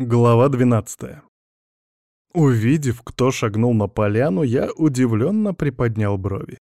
Глава 12. Увидев, кто шагнул на поляну, я удивленно приподнял брови.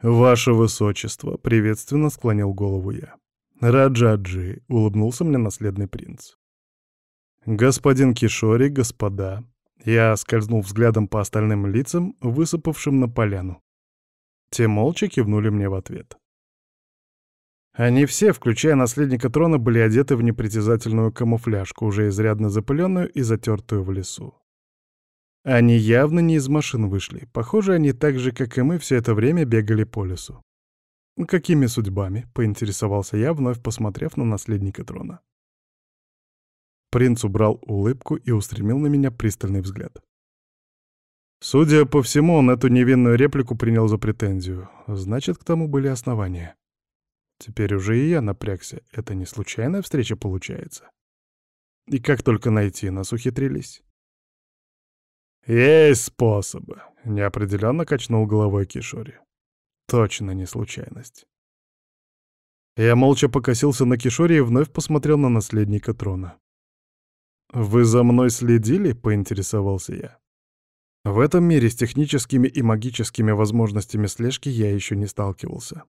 «Ваше Высочество!» — приветственно склонил голову я. «Раджаджи!» — улыбнулся мне наследный принц. «Господин Кишори, господа!» Я скользнул взглядом по остальным лицам, высыпавшим на поляну. Те молча кивнули мне в ответ. Они все, включая наследника трона, были одеты в непритязательную камуфляжку, уже изрядно запыленную и затертую в лесу. Они явно не из машин вышли. Похоже, они так же, как и мы, все это время бегали по лесу. «Какими судьбами?» — поинтересовался я, вновь посмотрев на наследника трона. Принц убрал улыбку и устремил на меня пристальный взгляд. Судя по всему, он эту невинную реплику принял за претензию. Значит, к тому были основания. Теперь уже и я напрягся. Это не случайная встреча получается. И как только найти, нас ухитрились. «Есть способы», — неопределенно качнул головой Кишори. «Точно не случайность». Я молча покосился на Кишори и вновь посмотрел на наследника трона. «Вы за мной следили?» — поинтересовался я. В этом мире с техническими и магическими возможностями слежки я еще не сталкивался.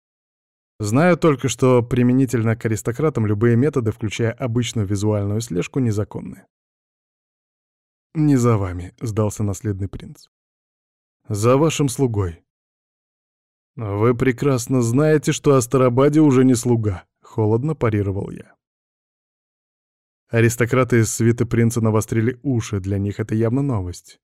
Знаю только, что применительно к аристократам любые методы, включая обычную визуальную слежку, незаконны. «Не за вами», — сдался наследный принц. «За вашим слугой». «Вы прекрасно знаете, что Астарабаде уже не слуга», — холодно парировал я. Аристократы из свиты принца навострили уши, для них это явно новость.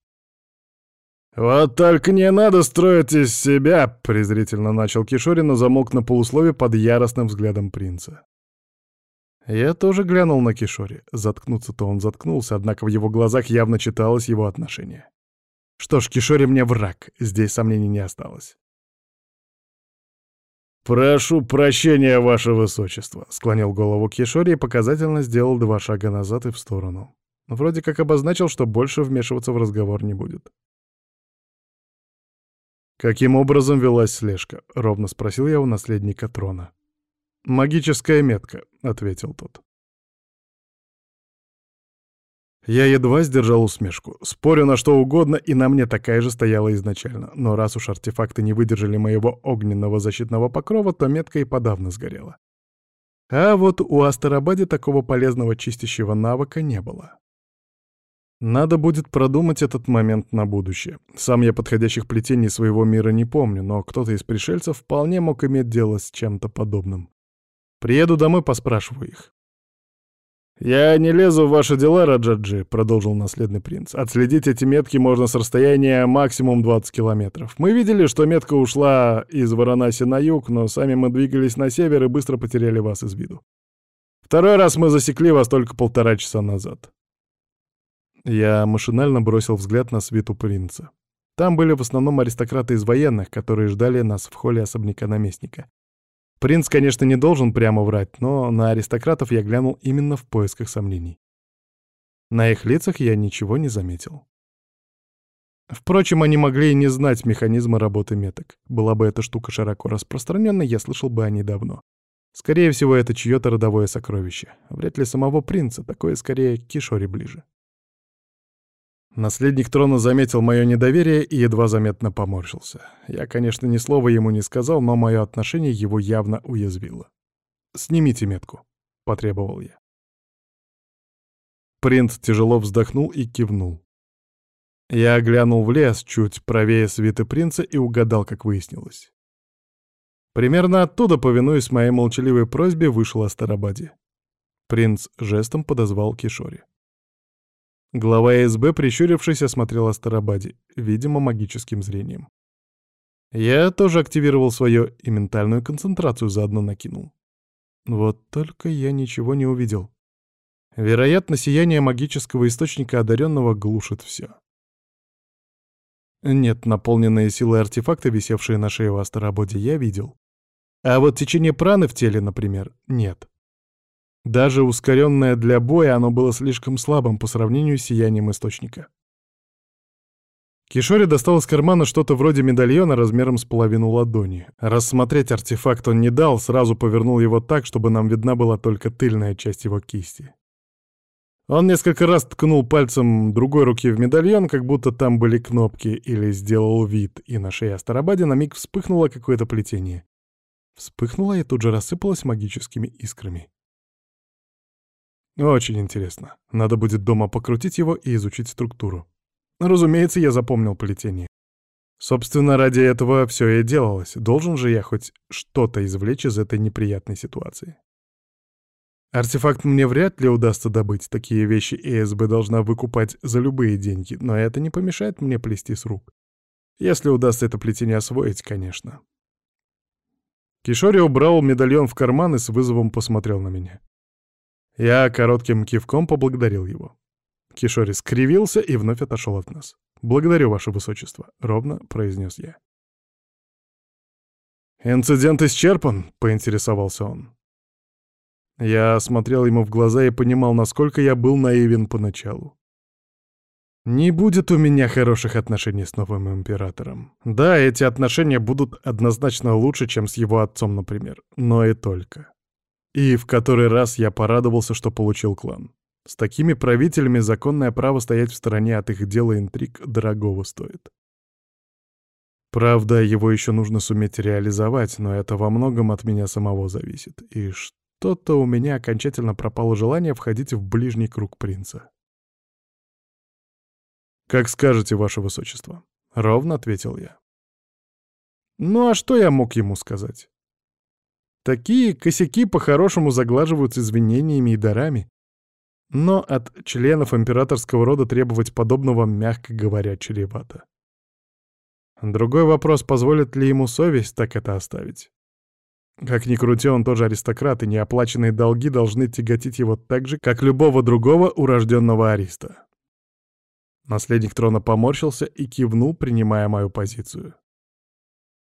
«Вот только не надо строить из себя!» — презрительно начал Кишори, но замолк на полуслове под яростным взглядом принца. Я тоже глянул на Кишори. Заткнуться-то он заткнулся, однако в его глазах явно читалось его отношение. Что ж, Кишори мне враг, здесь сомнений не осталось. «Прошу прощения, ваше высочество», — склонил голову Кишори и показательно сделал два шага назад и в сторону. Вроде как обозначил, что больше вмешиваться в разговор не будет. «Каким образом велась слежка?» — ровно спросил я у наследника трона. «Магическая метка», — ответил тот. Я едва сдержал усмешку. Спорю на что угодно, и на мне такая же стояла изначально. Но раз уж артефакты не выдержали моего огненного защитного покрова, то метка и подавно сгорела. А вот у Астарабаде такого полезного чистящего навыка не было. Надо будет продумать этот момент на будущее. Сам я подходящих плетений своего мира не помню, но кто-то из пришельцев вполне мог иметь дело с чем-то подобным. Приеду домой, поспрашиваю их. «Я не лезу в ваши дела, Раджаджи», — продолжил наследный принц. «Отследить эти метки можно с расстояния максимум 20 километров. Мы видели, что метка ушла из Варанаси на юг, но сами мы двигались на север и быстро потеряли вас из виду. Второй раз мы засекли вас только полтора часа назад. Я машинально бросил взгляд на свиту принца. Там были в основном аристократы из военных, которые ждали нас в холле особняка наместника. Принц, конечно, не должен прямо врать, но на аристократов я глянул именно в поисках сомнений. На их лицах я ничего не заметил. Впрочем, они могли и не знать механизма работы меток. Была бы эта штука широко распространенной, я слышал бы о ней давно. Скорее всего, это чье-то родовое сокровище. Вряд ли самого принца, такое скорее к Кишоре ближе. Наследник трона заметил мое недоверие и едва заметно поморщился. Я, конечно, ни слова ему не сказал, но мое отношение его явно уязвило. «Снимите метку», — потребовал я. Принц тяжело вздохнул и кивнул. Я оглянул в лес, чуть правее свиты принца, и угадал, как выяснилось. Примерно оттуда, повинуясь моей молчаливой просьбе, вышел Астарабаде. Принц жестом подозвал Кишори. Глава СБ, прищурившись, осмотрел Астарабаде, видимо, магическим зрением. Я тоже активировал свое и ментальную концентрацию заодно накинул. Вот только я ничего не увидел. Вероятно, сияние магического источника одаренного глушит все. Нет, наполненные силой артефакты, висевшие на шее у Астарабоде, я видел. А вот течение праны в теле, например, нет. Даже ускоренное для боя, оно было слишком слабым по сравнению с сиянием источника. Кишори достал из кармана что-то вроде медальона размером с половину ладони. Рассмотреть артефакт он не дал, сразу повернул его так, чтобы нам видна была только тыльная часть его кисти. Он несколько раз ткнул пальцем другой руки в медальон, как будто там были кнопки, или сделал вид, и на шее Астарабаде на миг вспыхнуло какое-то плетение. Вспыхнуло и тут же рассыпалось магическими искрами. Очень интересно. Надо будет дома покрутить его и изучить структуру. Разумеется, я запомнил плетение. Собственно, ради этого все и делалось. Должен же я хоть что-то извлечь из этой неприятной ситуации. Артефакт мне вряд ли удастся добыть, такие вещи ЭСБ должна выкупать за любые деньги, но это не помешает мне плести с рук. Если удастся это плетение освоить, конечно. Кишори убрал медальон в карман и с вызовом посмотрел на меня. Я коротким кивком поблагодарил его. Кишори скривился и вновь отошел от нас. «Благодарю, ваше высочество», — ровно произнес я. «Инцидент исчерпан?» — поинтересовался он. Я смотрел ему в глаза и понимал, насколько я был наивен поначалу. Не будет у меня хороших отношений с новым императором. Да, эти отношения будут однозначно лучше, чем с его отцом, например, но и только. И в который раз я порадовался, что получил клан. С такими правителями законное право стоять в стороне от их дела интриг дорогого стоит. Правда, его еще нужно суметь реализовать, но это во многом от меня самого зависит. И что что-то у меня окончательно пропало желание входить в ближний круг принца. «Как скажете, ваше высочество», — ровно ответил я. Ну а что я мог ему сказать? Такие косяки по-хорошему заглаживаются извинениями и дарами. Но от членов императорского рода требовать подобного, мягко говоря, чревато. Другой вопрос, позволит ли ему совесть так это оставить. Как ни крути, он тоже аристократ, и неоплаченные долги должны тяготить его так же, как любого другого урожденного ариста. Наследник трона поморщился и кивнул, принимая мою позицию.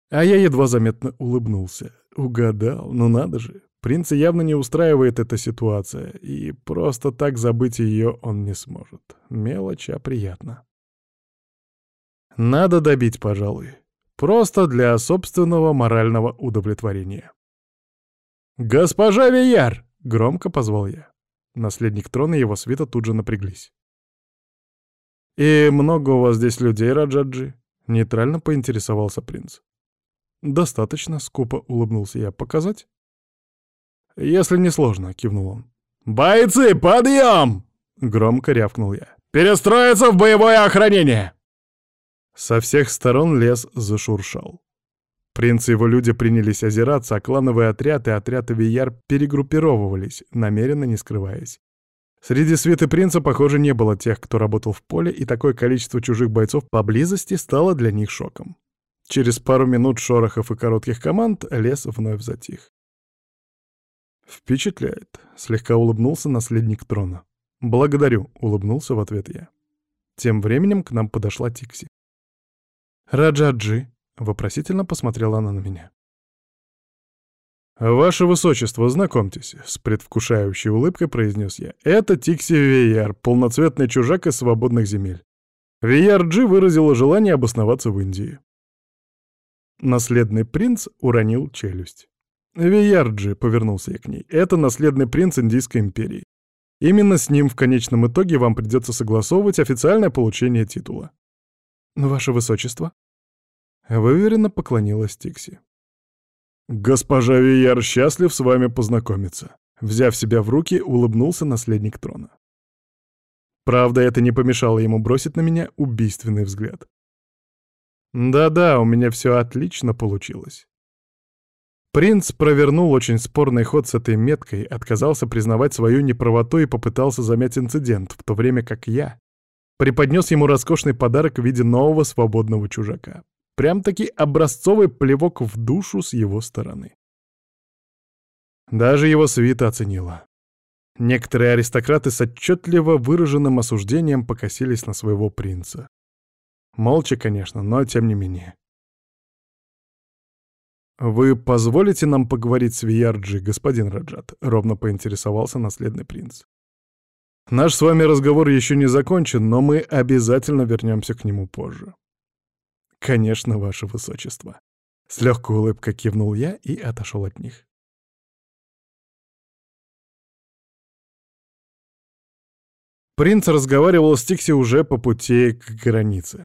А я едва заметно улыбнулся. Угадал, ну надо же. Принца явно не устраивает эта ситуация, и просто так забыть ее он не сможет. Мелочь, а приятно. Надо добить, пожалуй. Просто для собственного морального удовлетворения. «Госпожа Вияр!» — громко позвал я. Наследник трона и его свита тут же напряглись. «И много у вас здесь людей, Раджаджи?» — нейтрально поинтересовался принц. «Достаточно», — скупо улыбнулся я. «Показать?» «Если не сложно», — кивнул он. «Бойцы, подъем!» — громко рявкнул я. «Перестроиться в боевое охранение!» Со всех сторон лес зашуршал. Принц и его люди принялись озираться, а клановые отряды и отряды Вияр перегруппировывались, намеренно не скрываясь. Среди свиты принца, похоже, не было тех, кто работал в поле, и такое количество чужих бойцов поблизости стало для них шоком. Через пару минут шорохов и коротких команд лес вновь затих. «Впечатляет», — слегка улыбнулся наследник трона. «Благодарю», — улыбнулся в ответ я. Тем временем к нам подошла Тикси. «Раджаджи», — вопросительно посмотрела она на меня. «Ваше высочество, знакомьтесь», — с предвкушающей улыбкой произнес я. «Это Тикси Вияр, полноцветный чужак из свободных земель. Вияр Джи выразила желание обосноваться в Индии». Наследный принц уронил челюсть. «Виярджи», — повернулся я к ней, — «это наследный принц Индийской империи. Именно с ним в конечном итоге вам придется согласовывать официальное получение титула». «Ваше высочество?» Выверенно поклонилась Тикси. «Госпожа Вияр счастлив с вами познакомиться», — взяв себя в руки, улыбнулся наследник трона. Правда, это не помешало ему бросить на меня убийственный взгляд. Да-да, у меня все отлично получилось. Принц провернул очень спорный ход с этой меткой, отказался признавать свою неправоту и попытался замять инцидент, в то время как я преподнес ему роскошный подарок в виде нового свободного чужака. Прям-таки образцовый плевок в душу с его стороны. Даже его свита оценила. Некоторые аристократы с отчетливо выраженным осуждением покосились на своего принца. Молча, конечно, но тем не менее. «Вы позволите нам поговорить с Виярджи, господин Раджат?» — ровно поинтересовался наследный принц. Наш с вами разговор еще не закончен, но мы обязательно вернемся к нему позже. Конечно, ваше высочество. С легкой улыбкой кивнул я и отошел от них. Принц разговаривал с Тикси уже по пути к границе.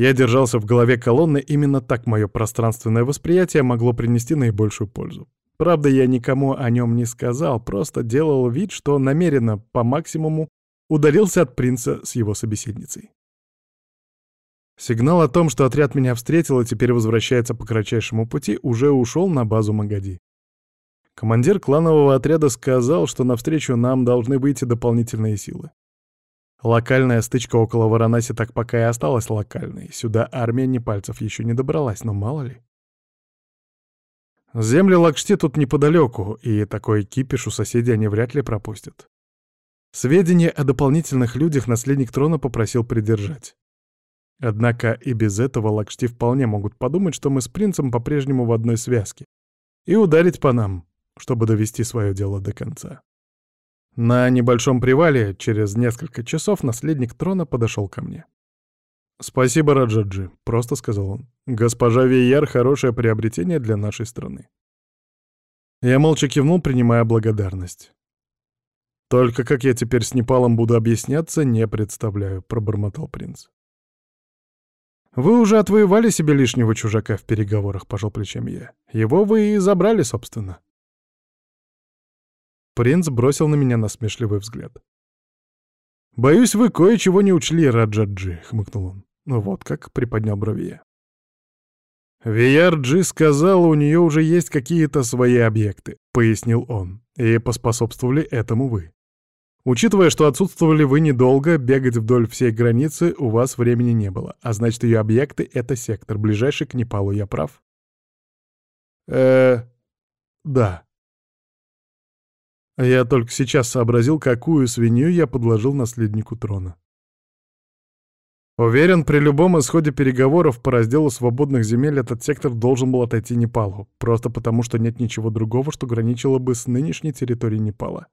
Я держался в голове колонны, именно так мое пространственное восприятие могло принести наибольшую пользу. Правда, я никому о нем не сказал, просто делал вид, что намеренно, по максимуму, удалился от принца с его собеседницей. Сигнал о том, что отряд меня встретил и теперь возвращается по кратчайшему пути, уже ушел на базу Магади. Командир кланового отряда сказал, что навстречу нам должны выйти дополнительные силы. Локальная стычка около Варанаси так пока и осталась локальной. Сюда армия непальцев еще не добралась, но мало ли. Земли Лакшти тут неподалеку, и такой кипиш у соседей они вряд ли пропустят. Сведения о дополнительных людях наследник трона попросил придержать. Однако и без этого Лакшти вполне могут подумать, что мы с принцем по-прежнему в одной связке, и ударить по нам, чтобы довести свое дело до конца. На небольшом привале через несколько часов наследник трона подошел ко мне. «Спасибо, Раджаджи», — просто сказал он. «Госпожа Вейяр — хорошее приобретение для нашей страны». Я молча кивнул, принимая благодарность. «Только как я теперь с Непалом буду объясняться, не представляю», — пробормотал принц. «Вы уже отвоевали себе лишнего чужака в переговорах», — пожал плечами я. «Его вы и забрали, собственно». Принц бросил на меня насмешливый взгляд. «Боюсь, вы кое-чего не учли, Раджаджи», — хмыкнул он. Ну вот как приподнял брови я. «Вияр-Джи сказал, у нее уже есть какие-то свои объекты», — пояснил он, — «и поспособствовали этому вы. Учитывая, что отсутствовали вы недолго, бегать вдоль всей границы у вас времени не было, а значит, ее объекты — это сектор, ближайший к Непалу, я прав?» э да. Я только сейчас сообразил, какую свинью я подложил наследнику трона. Уверен, при любом исходе переговоров по разделу свободных земель этот сектор должен был отойти Непалу, просто потому что нет ничего другого, что граничило бы с нынешней территорией Непала.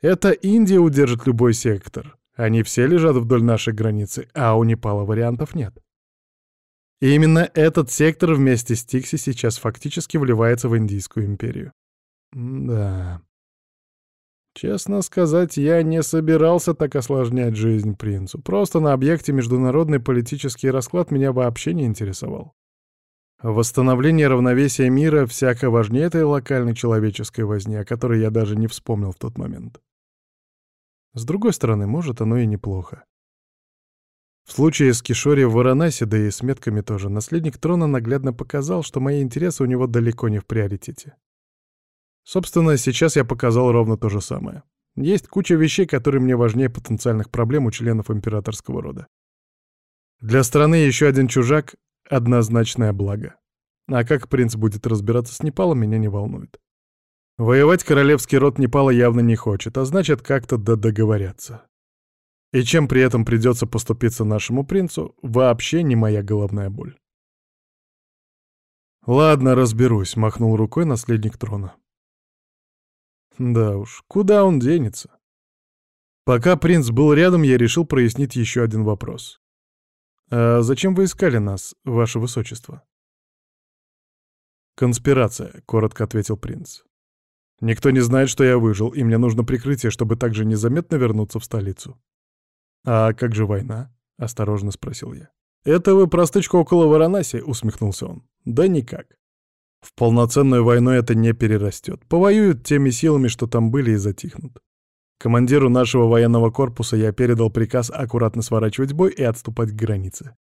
Это Индия удержит любой сектор. Они все лежат вдоль нашей границы, а у Непала вариантов нет. И именно этот сектор вместе с Тикси сейчас фактически вливается в Индийскую империю. да. Честно сказать, я не собирался так осложнять жизнь принцу. Просто на объекте международный политический расклад меня вообще не интересовал. Восстановление равновесия мира всяко важнее этой локальной человеческой возни, о которой я даже не вспомнил в тот момент. С другой стороны, может, оно и неплохо. В случае с Кишори в Варанаси, да и с метками тоже, наследник трона наглядно показал, что мои интересы у него далеко не в приоритете. Собственно, сейчас я показал ровно то же самое. Есть куча вещей, которые мне важнее потенциальных проблем у членов императорского рода. Для страны еще один чужак — однозначное благо. А как принц будет разбираться с Непалом, меня не волнует. Воевать королевский род Непала явно не хочет, а значит, как-то да договорятся. И чем при этом придется поступиться нашему принцу, вообще не моя головная боль. «Ладно, разберусь», — махнул рукой наследник трона. Да уж, куда он денется? Пока принц был рядом, я решил прояснить еще один вопрос. «А зачем вы искали нас, ваше высочество?» «Конспирация», — коротко ответил принц. «Никто не знает, что я выжил, и мне нужно прикрытие, чтобы также незаметно вернуться в столицу». «А как же война?» — осторожно спросил я. «Это вы про стычку около Варанаси?» — усмехнулся он. «Да никак. В полноценную войну это не перерастет. Повоюют теми силами, что там были, и затихнут. Командиру нашего военного корпуса я передал приказ аккуратно сворачивать бой и отступать к границе.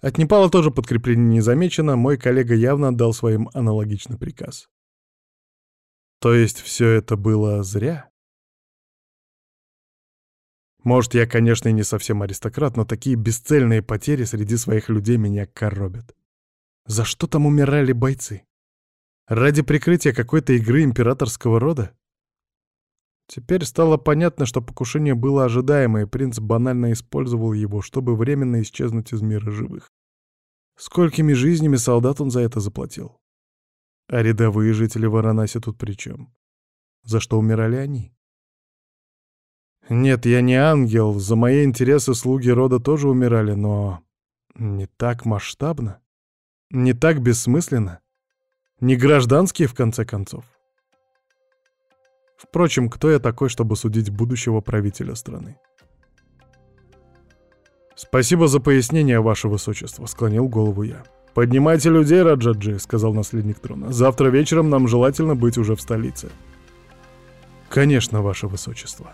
От Непала тоже подкрепление не замечено, мой коллега явно отдал своим аналогичный приказ. То есть все это было зря? Может, я, конечно, и не совсем аристократ, но такие бесцельные потери среди своих людей меня коробят. За что там умирали бойцы? Ради прикрытия какой-то игры императорского рода? Теперь стало понятно, что покушение было ожидаемо, и принц банально использовал его, чтобы временно исчезнуть из мира живых. Сколькими жизнями солдат он за это заплатил? А рядовые жители Варанаси тут при чем? За что умирали они? Нет, я не ангел, за мои интересы слуги рода тоже умирали, но не так масштабно, не так бессмысленно. Не гражданские, в конце концов. Впрочем, кто я такой, чтобы судить будущего правителя страны? «Спасибо за пояснение, ваше высочество», — склонил голову я. «Поднимайте людей, Раджаджи», — сказал наследник трона. «Завтра вечером нам желательно быть уже в столице». «Конечно, ваше высочество».